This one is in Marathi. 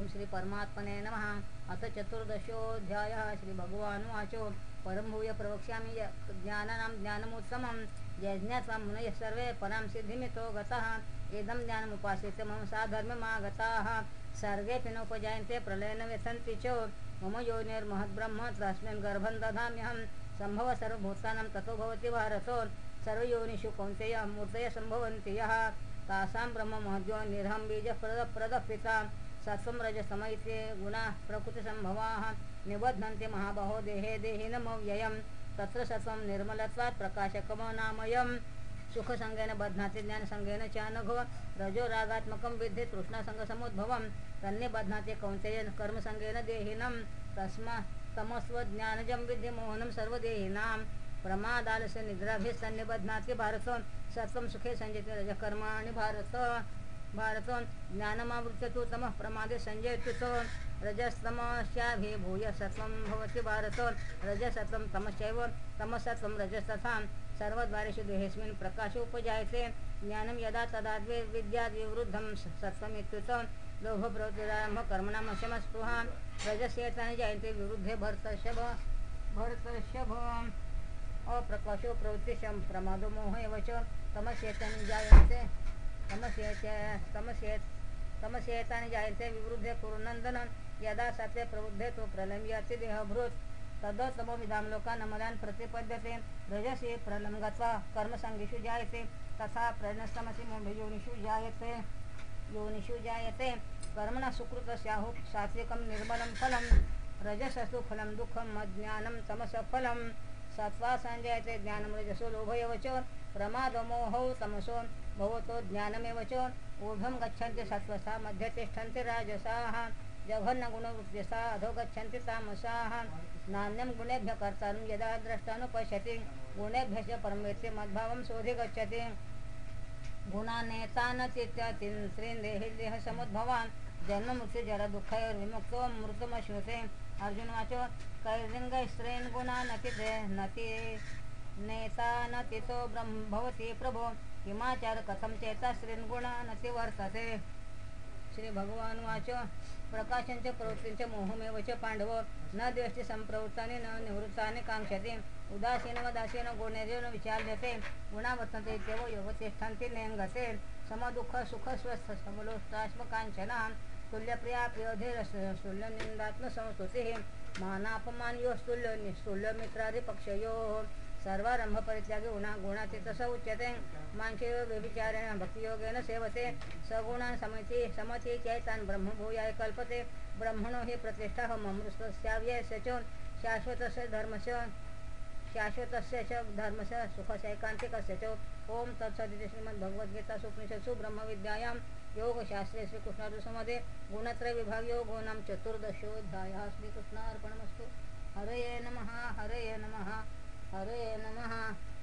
ओम श्री परमात्मने नमः। अथ चतुर्दशोऽध्यायः श्रीभगवानुवाचो परमभूय प्रवक्ष्यामि ज्ञानानां ज्ञानमुत्तमं यज्ञात्वा मुनयः सर्वे परां सिद्धिमितो गतः। इदं ज्ञानमुपाश्रित्य मम साधर्ममागताः सर्गेऽपि नोपजायन्ते प्रलयन व्यथन्ति च। मम योनिर्महद्ब्रह्म तस्मिन् गर्भं दधाम्यहं। सम्भव सर्वभूतानां ततो भवति भारतो सर्वयोनिषु कौन्तेय मूर्तयः सम्भवन्ति यः। तासां ब्रह्ममहद्यो निर्हं बीजप्रदः पिता सत्त्वं रजस्तम गुणाः प्रकृतिसम्भवाः निबध्नन्ति महाबाहो देहे देहिनमव्ययं तत्र सत्त्वं निर्मलत्वात् प्रकाशकमनामयं सुखसङ्गेन बध्नाति ज्ञानसङ्गेन च नघो रजो रागात्मकं विद्धि तृष्णासङ्गसमुद्भवं तन्निबध्नाति कौन्तेय कर्मसङ्गेन देहिनं। तस्मा तमस्वज्ञानजं विद्धि मोहनं सर्वदेहिनां प्रमादालस्य निद्राभिः सन्निबध्नाति भारतो। सत्त्वं सुखे सञ्जयति रजकर्माणि भारत। भारतं ज्ञानमावृत्य तु तमः प्रमादे सञ्जयतु तो रजस्तमस्याभिभूय सत्वं भवति भारत रजसत्वं तमश्चैव तमसत्त्वं रजस्तथा सर्वद्वारेषु देहेऽस्मिन् प्रकाशोपजायते ज्ञानं यदा तदा द्वे विद्याद्विवृद्धं सत्त्वमित्युत लोभप्रवृत्तिरारम्भ कर्मणामशमस्पृहा रजस्येतानि जायन्ते विरुद्धे भर्तर्षभ भर्तर्षभ अप्रकाशो प्रवृत्तिशं प्रमादो मोह एव च। तमस्येतानि जायन्ते तमस्येत तमस्येत तमस्येतानि जायन्ते विवृद्धे कुरुनन्दनं यदा सत्त्वे प्रवृद्धे तो प्रलयं याति देहभृत् तदोत्तमविधां लोकान् प्रतिपद्यते. रजसि प्रलंगत्वा गत्वा जायते. तथा प्रजनस्तमसि मूढयोनिषु जायते. योनिषु जायते. कर्मणा सुकृतस्याहु सात्विकं निर्मलं फलं रजसस्तु फलं दुःखं मज्ञानं तमसफलं फलं सत्त्वा सञ्जायते ज्ञानं रजसो लोभ एव च प्रमादमोहौ तमसो. भवतो ज्ञानमेव च। ऊर्ध्वं गच्छन्ति सत्त्वसा मध्ये तिष्ठन्ति राजसाः। जघन्यगुणवृत्तिसा अधो गच्छन्ति तामसाः। नान्यं गुणेभ्यः कर्तारं यदा द्रष्टानुपश्यति। गुणेभ्यश्च परमेत्य मद्भावं शोधि गच्छति गुणानेतान समुद्भवान् जन्ममुक्तिजरदुःखैर्विमुक्तो मृतमश्नुते अर्जुन वाचो कैर्लिंग नति नति नेता नतितो ब्रह्म भवति प्रभो। किमाचार कथम चेता स्त्रीन गुणा वर्तते श्री भगवान वाच. प्रकाशांच्या प्रवृत्तींचे मोहमेव च पांडव. न द्वेष्टी संप्रवृत्तानि न निवृत्तानि कांक्षते. उदासीन वदासीन गुणेर्यो न विचार्यते गुणा वर्तन्ते इत्येव योगतिष्ठन्ति नेंगते समदुःख सुख स्वस्थ सबलोष्टाश्मकाञ्चना तुल्यप्रिया प्रियोधिरस तुल्यनिन्दात्मसंस्तुतिः मानापमानयोस्तुल्य सर्वारंभ सर्वारंभपरित्यागी गुणा गुणातीत तस उच्यते मांशेव व्यभिचारेण भक्तियोगेन सेवते सगुणान् समति समती चैतान ब्रह्मभूयाय कल्पते। ब्रह्मणो हि प्रतिष्ठा ममृतस्याव्ययस्य च शाश्वतस्य धर्मस्य शाश्वतस्य च धर्मस्य सुखसैकान्तिकस्य च। ओम तत्सदिति श्रीमद्भगवद्गीतासु उपनिषत्सु ब्रह्मविद्यायां योगशास्त्रे श्रीकृष्णार्जुसमध्ये गुणत्रयविभागयो गुणां चतुर्दशोऽध्यायः। श्रीकृष्णार्पणमस्तु। हरये नमः हरये नमः। हरे नमः।